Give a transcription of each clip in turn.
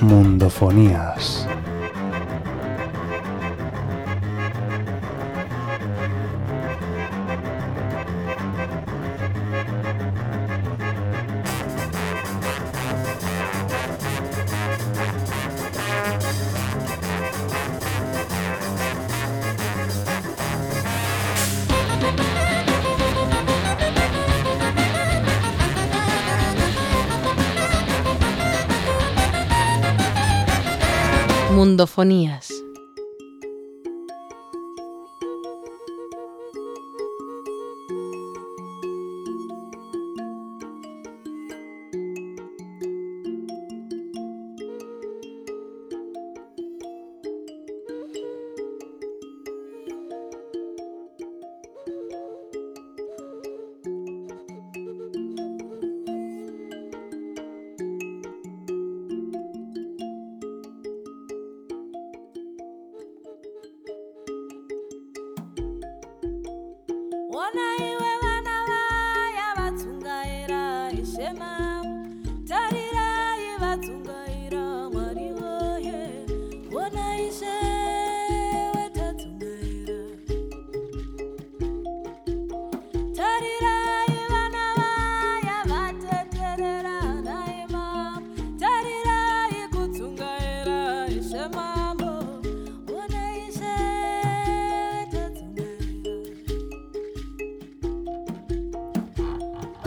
Mundofonías. Mundofonías.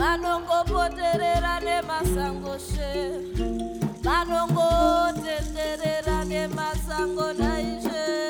Vanongopoterera nemasango she vanongotenderera nemasango naizve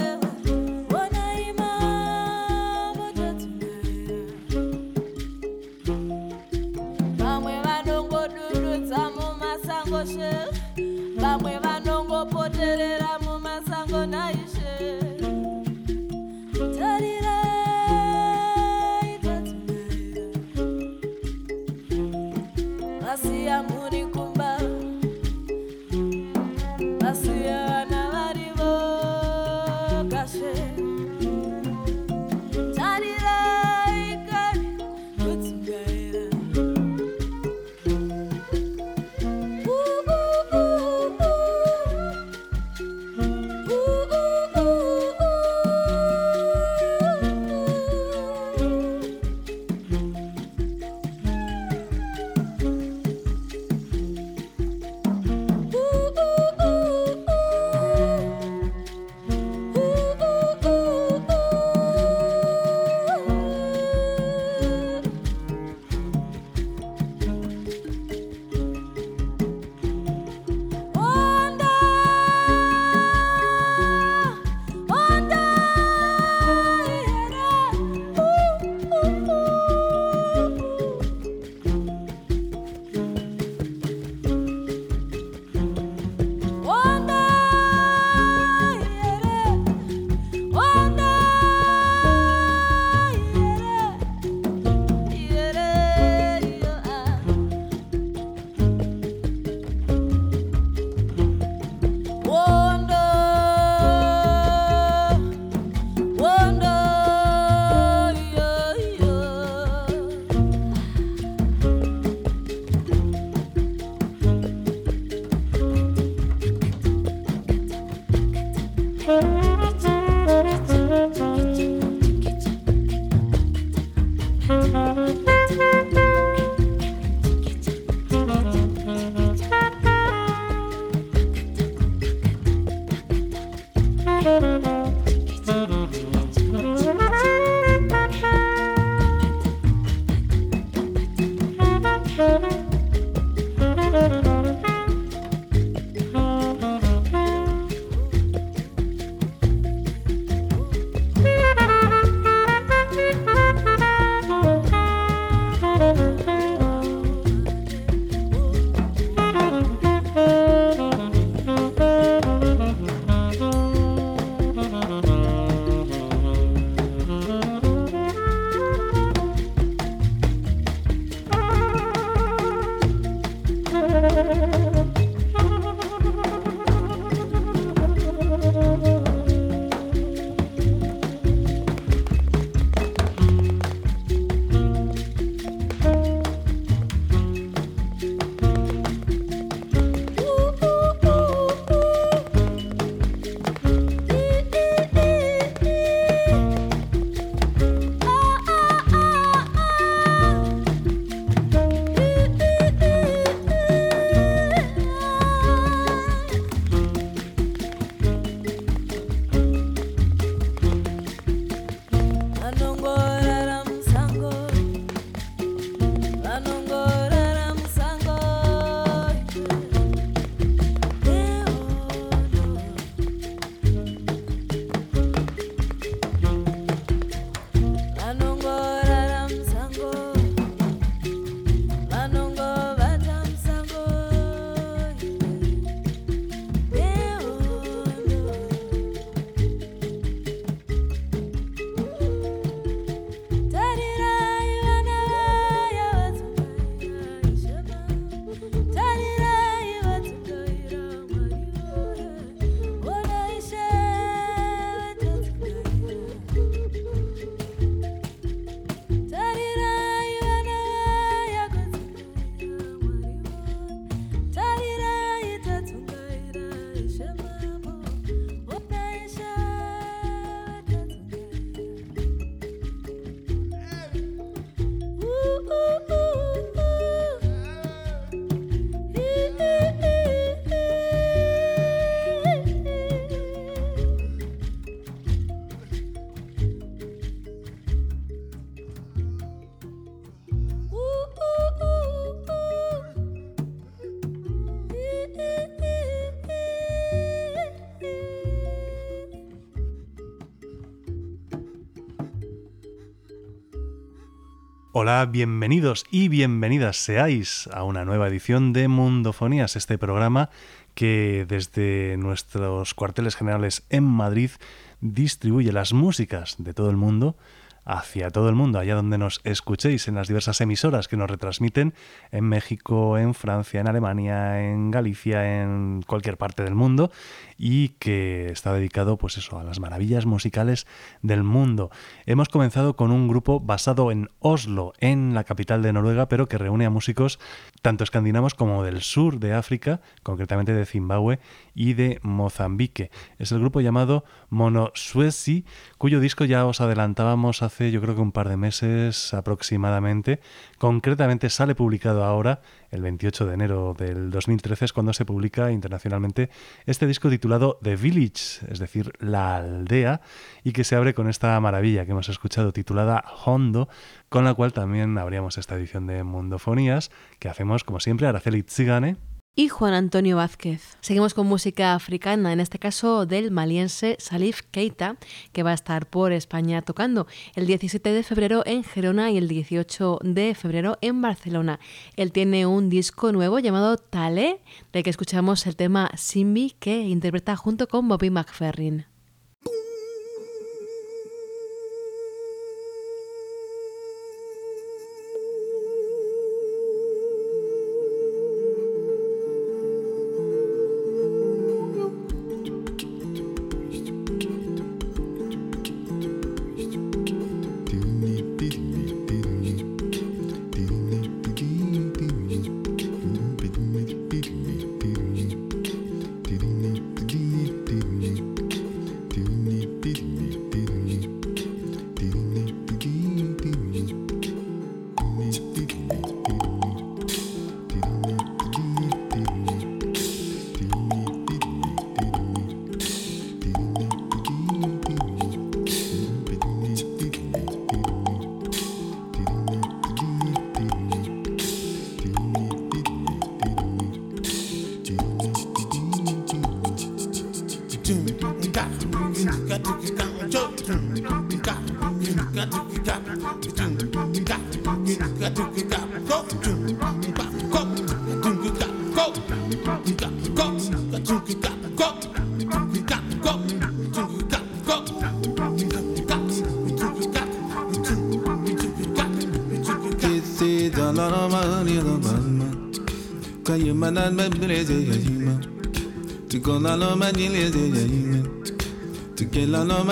Hola, bienvenidos y bienvenidas seáis a una nueva edición de Mundofonías, este programa que desde nuestros cuarteles generales en Madrid distribuye las músicas de todo el mundo hacia todo el mundo, allá donde nos escuchéis, en las diversas emisoras que nos retransmiten en México, en Francia, en Alemania, en Galicia, en cualquier parte del mundo y que está dedicado pues eso a las maravillas musicales del mundo. Hemos comenzado con un grupo basado en Oslo, en la capital de Noruega, pero que reúne a músicos tanto escandinavos como del sur de África, concretamente de Zimbabue y de Mozambique. Es el grupo llamado Monosuesi, cuyo disco ya os adelantábamos hace yo creo que un par de meses aproximadamente. Concretamente sale publicado ahora el 28 de enero del 2013 es cuando se publica internacionalmente este disco titulado The Village, es decir, La Aldea, y que se abre con esta maravilla que hemos escuchado titulada Hondo, con la cual también abríamos esta edición de Mundofonías, que hacemos como siempre Araceli Tzigane y Juan Antonio Vázquez. Seguimos con música africana, en este caso del maliense Salif Keita, que va a estar por España tocando el 17 de febrero en Gerona y el 18 de febrero en Barcelona. Él tiene un disco nuevo llamado Tale, del que escuchamos el tema Simbi, que interpreta junto con Bobby McFerrin.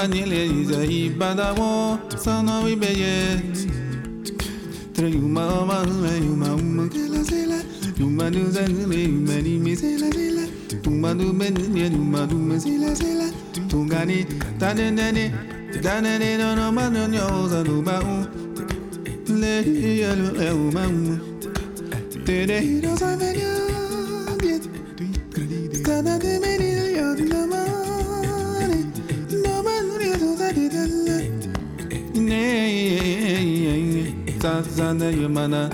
vanille izai badawo sana we beyet Treyuma oma nu ni me me no no no Le de Tazanayım ana.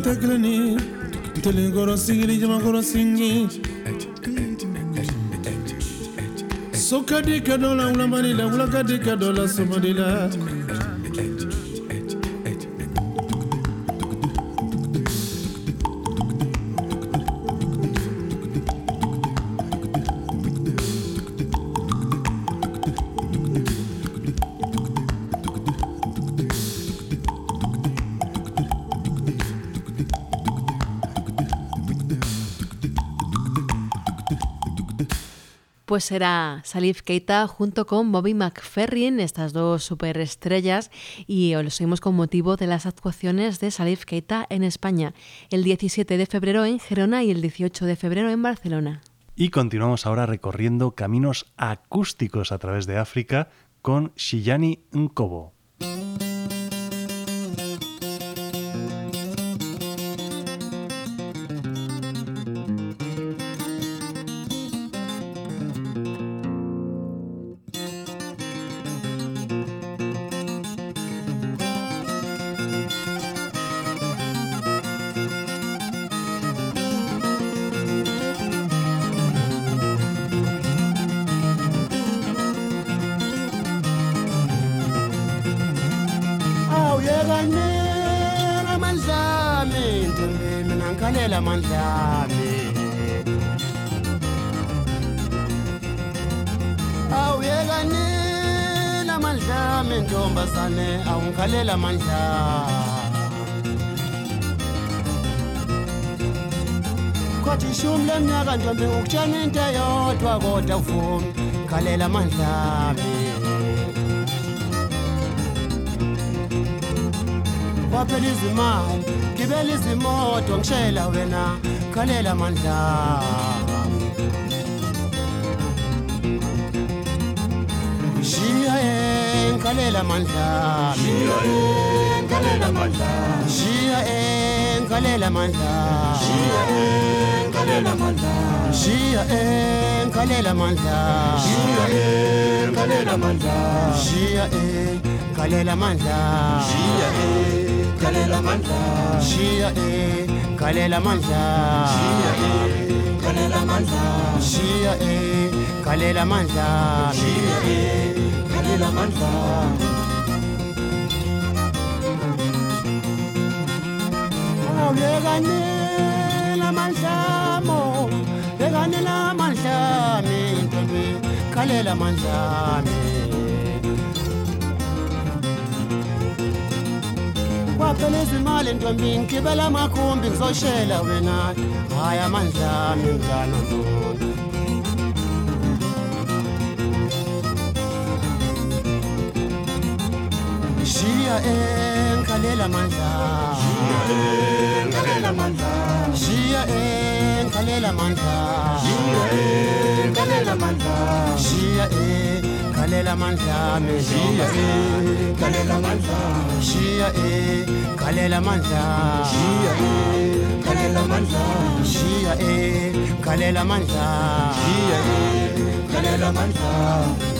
tekleni teli goro singili jama goro singi. Sokadika dola ulambani la ulakadika dola somadila pues será Salif Keita junto con Bobby McFerrin, estas dos superestrellas, y lo seguimos con motivo de las actuaciones de Salif Keita en España, el 17 de febrero en Gerona y el 18 de febrero en Barcelona. Y continuamos ahora recorriendo caminos acústicos a través de África con Shiyani Nkobo. kwathishumi leminyaka ntombi ukutshana into eyodwa kodwa khalela amandla kwaphela izimali gibela izimoto ngishela wena khalela amandla shiya ye ngikhalela amandla Eh, kalela mandla shiya enkalela eh, mandla. Shiya enkalela eh, mandla shiya enkalela mandla. Shiya enkalela mandla shiya enkalela mandla. Shiya enkalela mandla shiya enkalela mandla. Shiya enkalela mandla shiya enkalela mandla shiya enkalela mandla. Pero le gané la mancha, mo. Le gané la mancha, mi. Calé la mancha, mi. Kwapele zimali ntombi nkibela makhumbi ngizoshela wena hayi amandla ami mntana ntoni shiya eh ngale lamandla Manja. ngale lamandla shiya ngale lamandla shiya ngale lamandla shiya ngale lamandla shiya ngale lamandla shiya ngale lamandla shiya ngale Manja.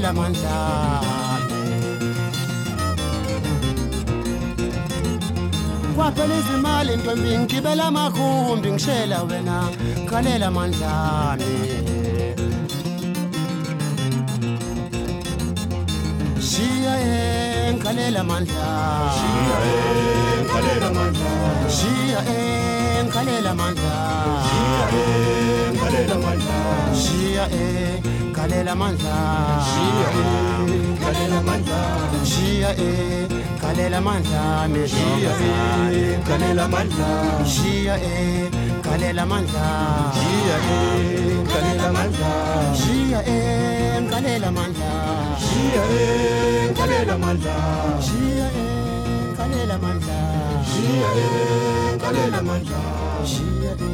lamentable. kwaphela izimali ntombi ngigibela amakhumbi ngishela wena ngalela mandlane shiya ye ngalela mandlane shiya ye ngalela mandlane shiya ye. Eh, eh, kalela mandla shiya e eh, kalela mandla shiya e kalela mandla meshiya e kalela mandla shiya e kalela mandla shiya e kalela mandla shiya e kalela mandla shiya e kalela mandla shiya e kalela mandla Jihadi, kalela mandla. Jihadi,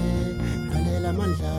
kalela mandla.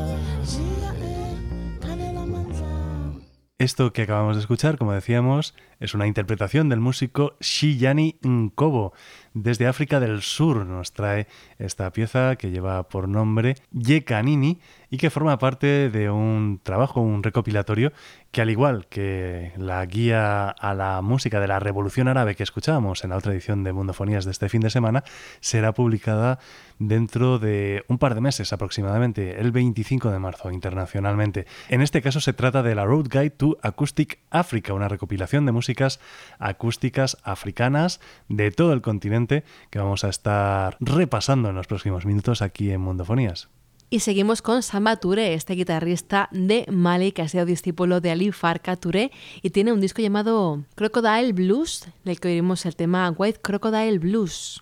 Esto que acabamos de escuchar, como decíamos, Es una interpretación del músico Shiyani Nkobo. Desde África del Sur nos trae esta pieza que lleva por nombre Yekanini y que forma parte de un trabajo, un recopilatorio que al igual que la guía a la música de la Revolución Árabe que escuchábamos en la otra edición de Mundofonías de este fin de semana, será publicada dentro de un par de meses aproximadamente, el 25 de marzo internacionalmente. En este caso se trata de la Road Guide to Acoustic Africa, una recopilación de músicas acústicas africanas de todo el continente que vamos a estar repasando en los próximos minutos aquí en Mundofonías. Y seguimos con Samba Touré, este guitarrista de Mali que ha sido discípulo de Ali Farka Touré y tiene un disco llamado Crocodile Blues, del que oiremos el tema White Crocodile Blues.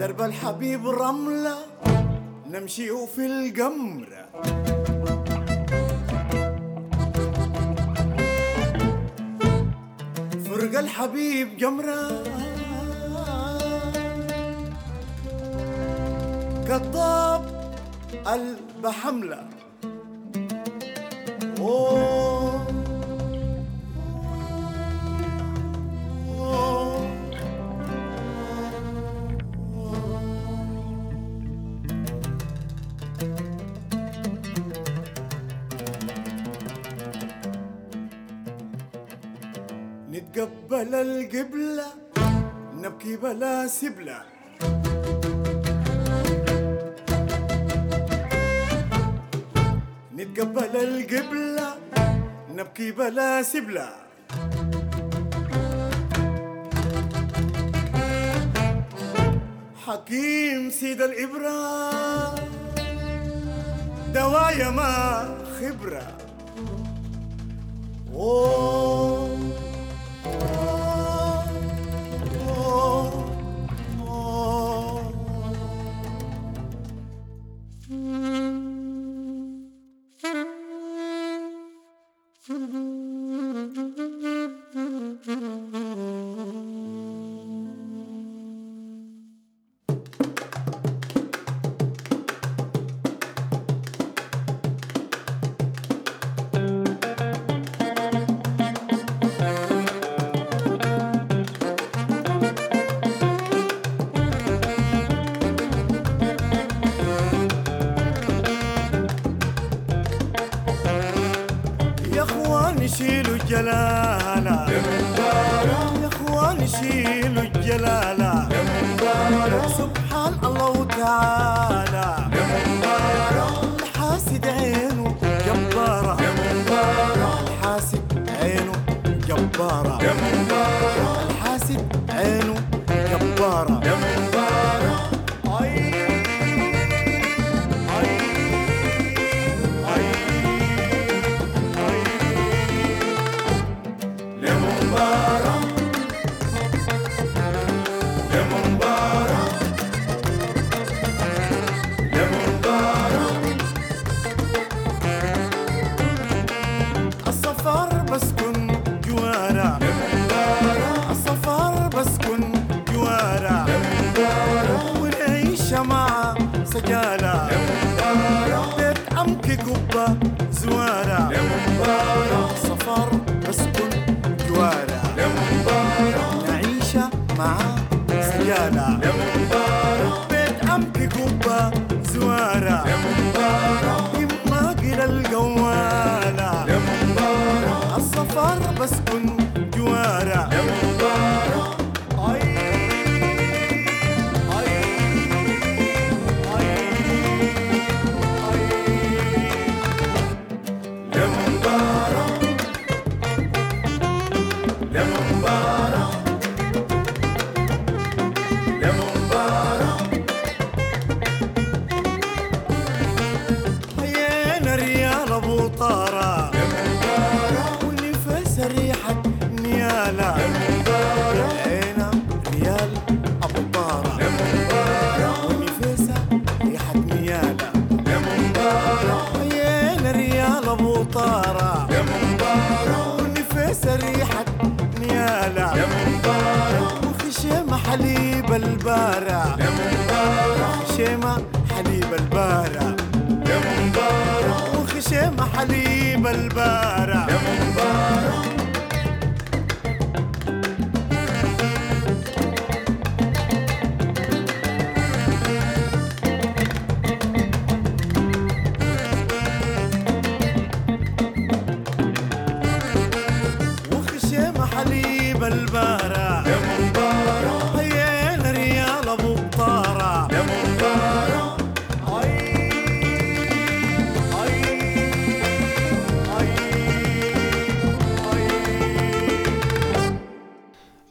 درب الحبيب رملة نمشي في القمرة. فرق الحبيب جمرة. قطاب البحملة أوه. على القبلة نبكي بلا سبلة. نتقبل القبلة نبكي بلا سبلة. حكيم سيد الإبرة دوايا ما خبرة. أوه.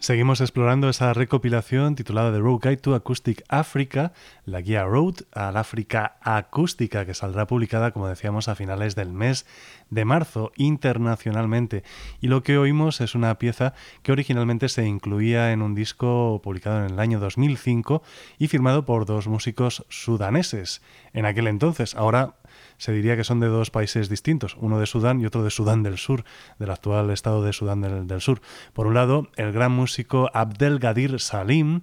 Seguimos explorando esa recopilación titulada The Road Guide to Acoustic Africa, la guía Road al África Acústica, que saldrá publicada, como decíamos, a finales del mes de marzo internacionalmente. Y lo que oímos es una pieza que originalmente se incluía en un disco publicado en el año 2005 y firmado por dos músicos sudaneses en aquel entonces. Ahora se diría que son de dos países distintos, uno de Sudán y otro de Sudán del Sur, del actual estado de Sudán del, Sur. Por un lado, el gran músico Abdelgadir Salim,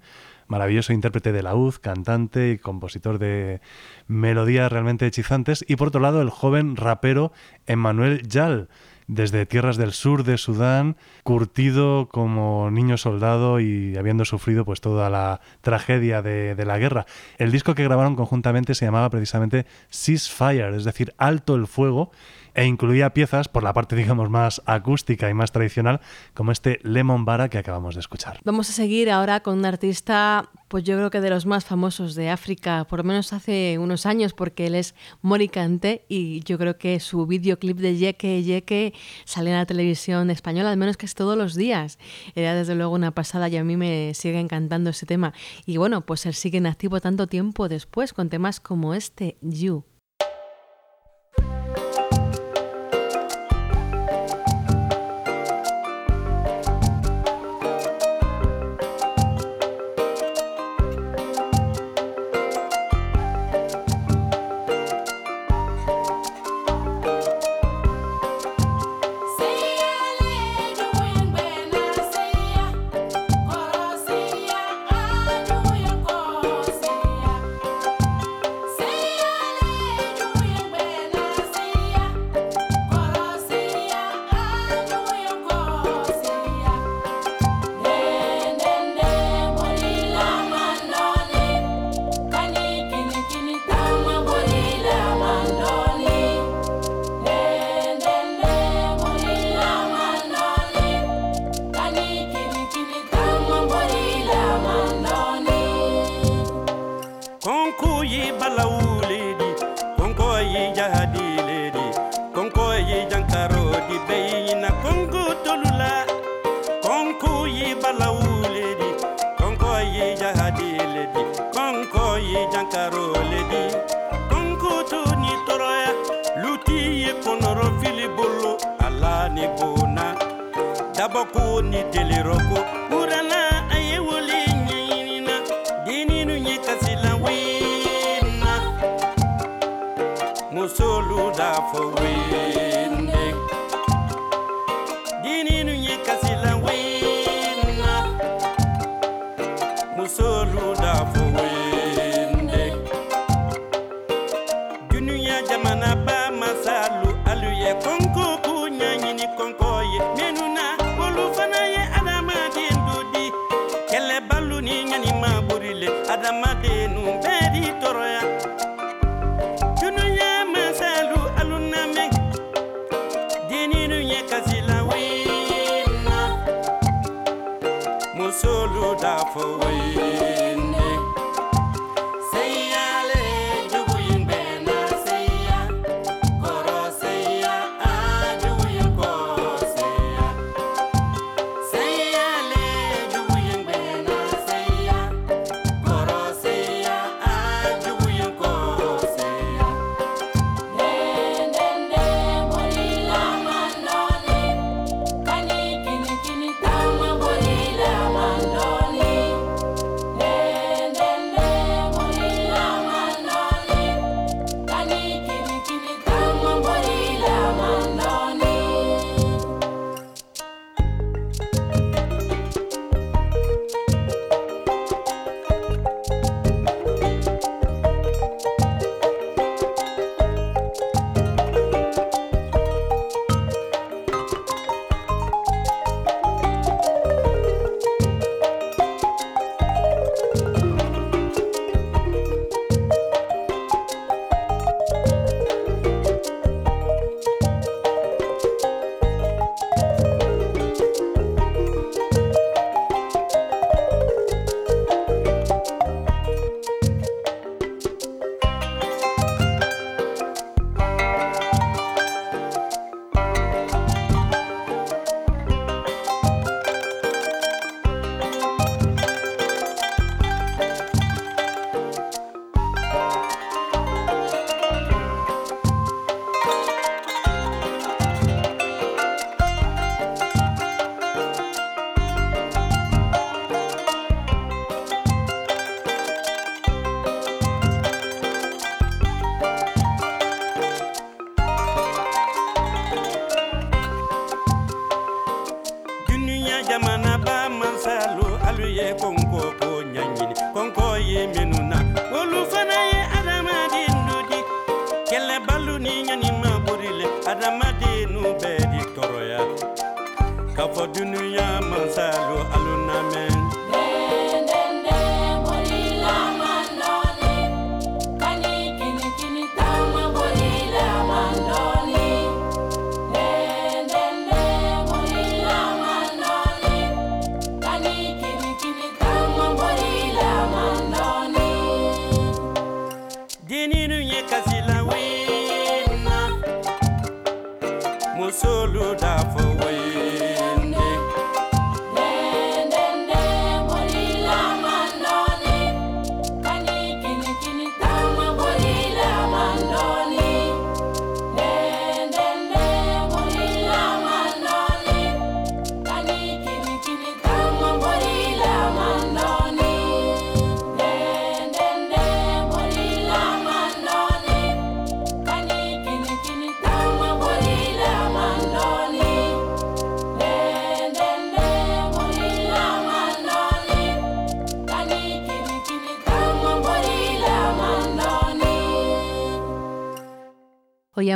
maravilloso intérprete de laúd, cantante y compositor de melodías realmente hechizantes, y por otro lado, el joven rapero Emmanuel Yal, desde tierras del sur de Sudán, curtido como niño soldado y habiendo sufrido pues toda la tragedia de, de, la guerra. El disco que grabaron conjuntamente se llamaba precisamente Ceasefire, es decir, Alto el Fuego, e incluía piezas por la parte, digamos, más acústica y más tradicional, como este Lemon Bara que acabamos de escuchar. Vamos a seguir ahora con un artista, pues yo creo que de los más famosos de África, por lo menos hace unos años, porque él es Moricante y yo creo que su videoclip de Yeke Yeke sale en la televisión española, al menos casi todos los días. Era desde luego una pasada y a mí me sigue encantando ese tema. Y bueno, pues él sigue en activo tanto tiempo después con temas como este, You.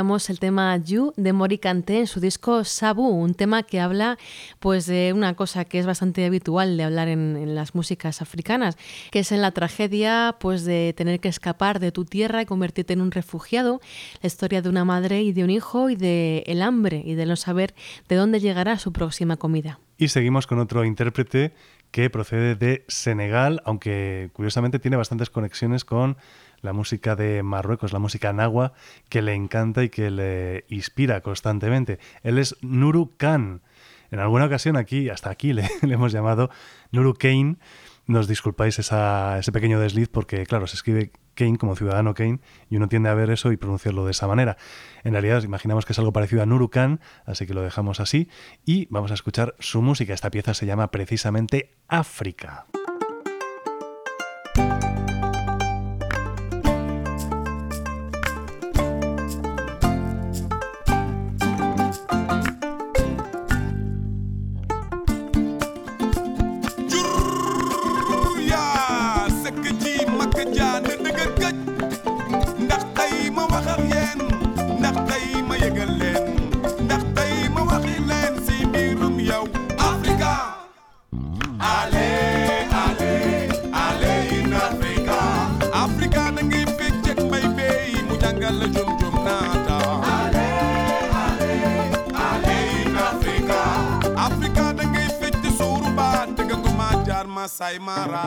El tema You de Mori Kanté en su disco Sabu, un tema que habla pues de una cosa que es bastante habitual de hablar en, en las músicas africanas, que es en la tragedia pues de tener que escapar de tu tierra y convertirte en un refugiado, la historia de una madre y de un hijo y de el hambre y de no saber de dónde llegará su próxima comida. Y seguimos con otro intérprete que procede de Senegal, aunque curiosamente tiene bastantes conexiones con la música de Marruecos, la música nahua, que le encanta y que le inspira constantemente. Él es Nuru Khan. En alguna ocasión aquí, hasta aquí le, hemos llamado Nuru Kane. Nos disculpáis ese pequeño desliz porque, claro, se escribe Kane como ciudadano Kane y uno tiende a ver eso y pronunciarlo de esa manera. En realidad imaginamos que es algo parecido a Nuru Khan, así que lo dejamos así y vamos a escuchar su música. Esta pieza se llama precisamente África. Aymara.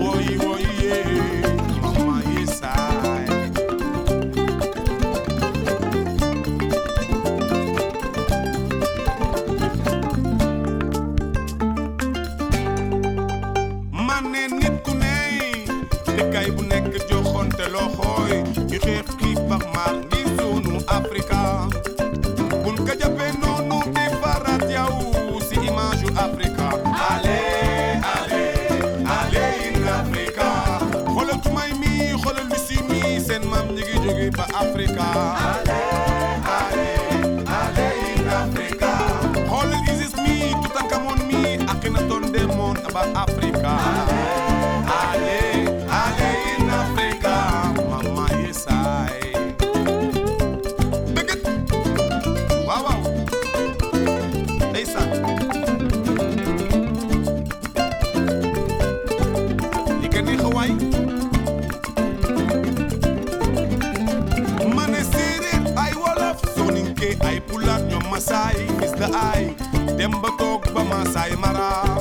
Woyi woyi yeah. Aymara.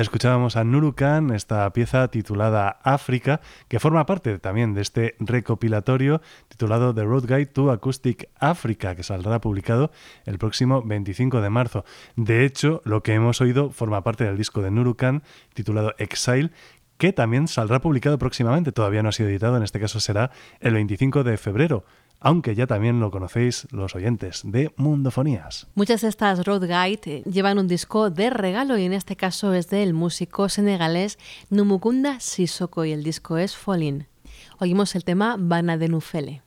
Escuchábamos a Nurukan, esta pieza titulada África, que forma parte también de este recopilatorio titulado The Road Guide to Acoustic Africa, que saldrá publicado el próximo 25 de marzo. De hecho, lo que hemos oído forma parte del disco de Nurukan titulado Exile, que también saldrá publicado próximamente, todavía no ha sido editado, en este caso será el 25 de febrero, aunque ya también lo conocéis los oyentes de Mundofonías. Muchas de estas road guide eh, llevan un disco de regalo y en este caso es del músico senegalés Numukunda Sissoko y el disco es Fallin. Oímos el tema Bana de Nufele.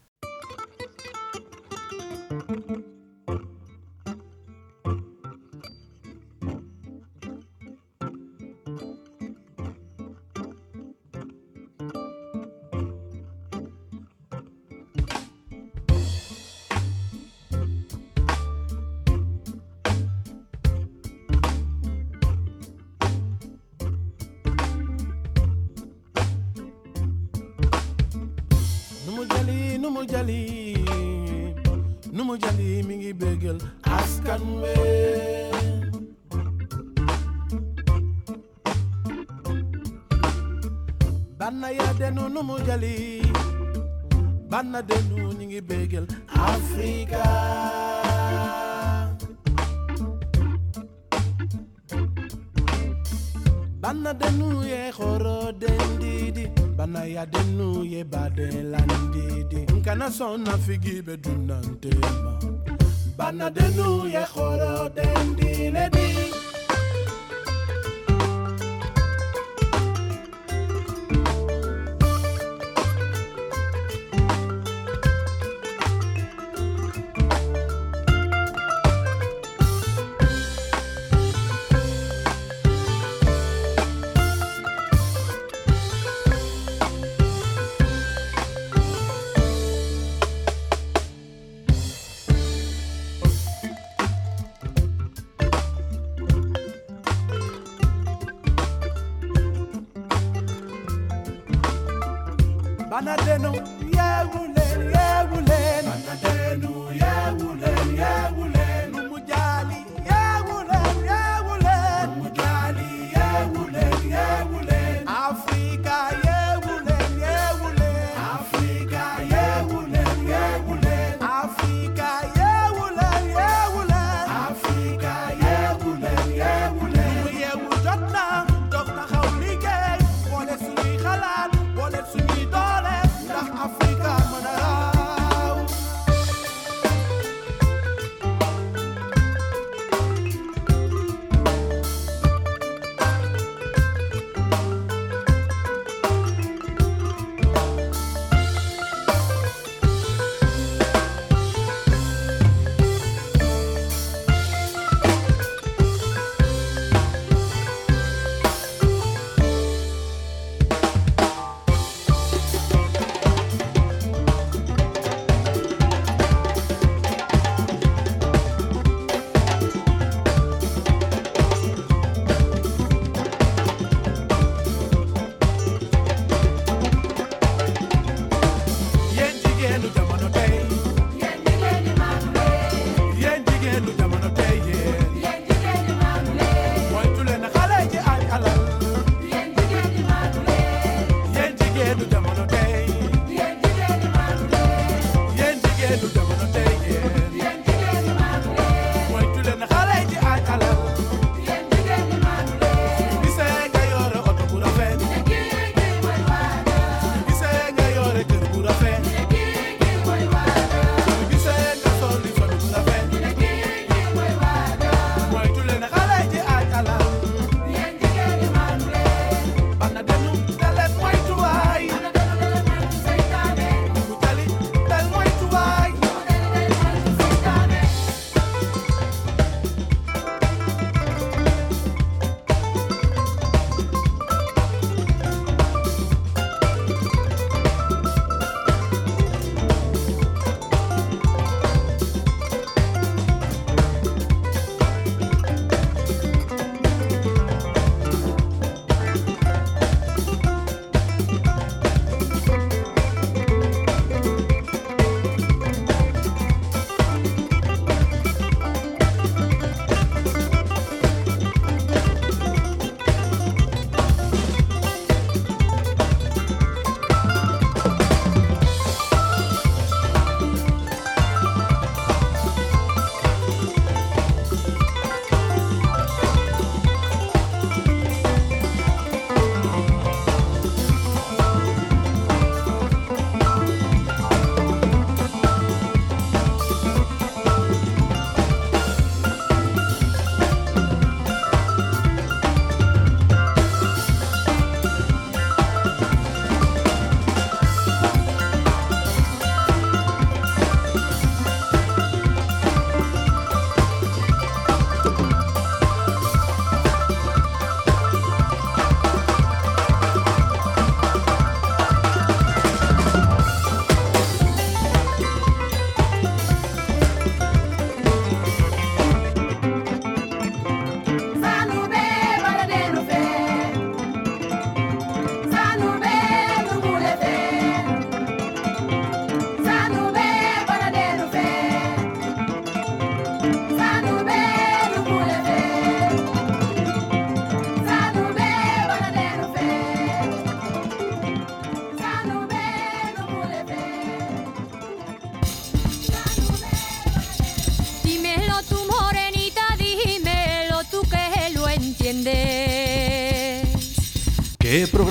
bana figi dunante ma bana denu ye khora.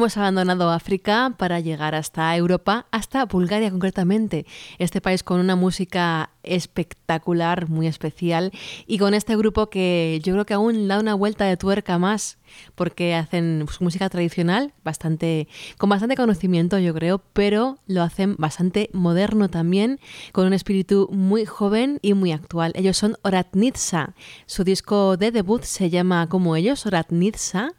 Hemos abandonado África para llegar hasta Europa, hasta Bulgaria concretamente, este país con una música espectacular, muy especial, y con este grupo que yo creo que aún da una vuelta de tuerca más, porque hacen pues, música tradicional, bastante, con bastante conocimiento yo creo, pero lo hacen bastante moderno también, con un espíritu muy joven y muy actual. Ellos son Oratnitsa, su disco de debut se llama como ellos, Oratnitsa,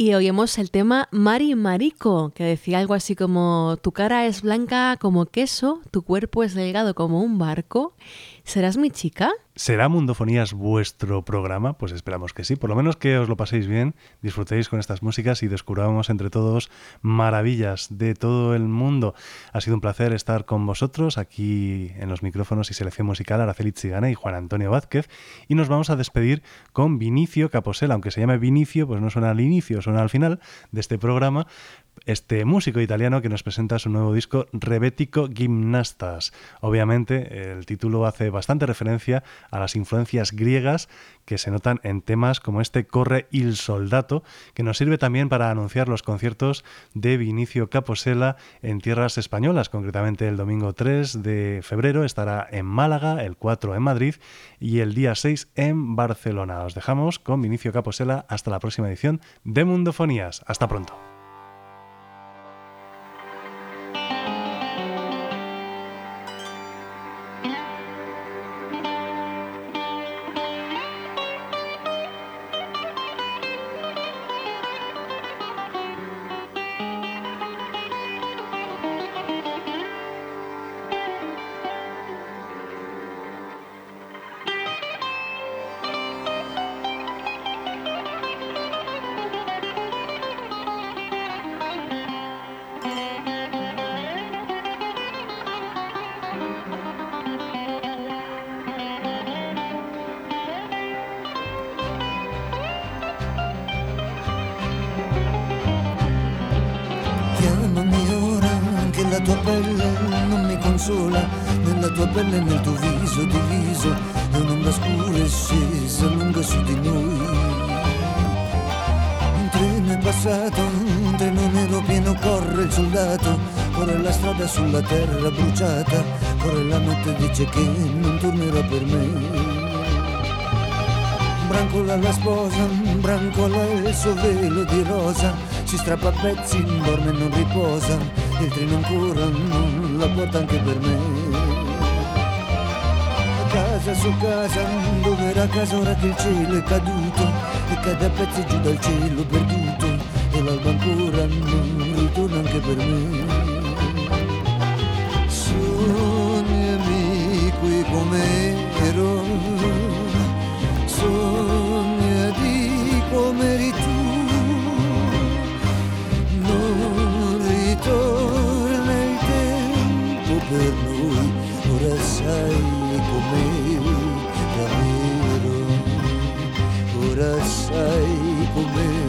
y oímos el tema Mari Marico, que decía algo así como tu cara es blanca como queso, tu cuerpo es delgado como un barco. ¿Serás mi chica? ¿Será Mundofonías vuestro programa? Pues esperamos que sí. Por lo menos que os lo paséis bien, disfrutéis con estas músicas y descubramos entre todos maravillas de todo el mundo. Ha sido un placer estar con vosotros aquí en los micrófonos y selección musical Araceli Chigana y Juan Antonio Vázquez. Y nos vamos a despedir con Vinicio Caposela. Aunque se llame Vinicio, pues no suena al inicio, suena al final de este programa. Este músico italiano que nos presenta su nuevo disco Rebético Gimnastas. Obviamente, el título hace bastante referencia a las influencias griegas que se notan en temas como este Corre il Soldato, que nos sirve también para anunciar los conciertos de Vinicio Caposela en tierras españolas. Concretamente, el domingo 3 de febrero estará en Málaga, el 4 en Madrid y el día 6 en Barcelona. Os dejamos con Vinicio Caposela hasta la próxima edición de Mundofonías. Hasta pronto. Consola, nella tua pelle e nel tuo viso diviso, è un'onda scura e scesa lunga su di noi. Un treno è passato, un treno nero pieno corre il soldato, corre la strada sulla terra bruciata, corre la notte dice che non tornerà per me. Brancola la sposa, brancola il suo velo di rosa, si strappa a pezzi, dorme e non riposa, il treno ancora non la porta anche per me. Casa su casa, dove era casa ora che il cielo è caduto, e cade a pezzi giù dal cielo perduto, e l'alba ancora non ritorna anche per me. Sognami qui come ero, sogna di come eri sei comer, primeiro, ora sei comer.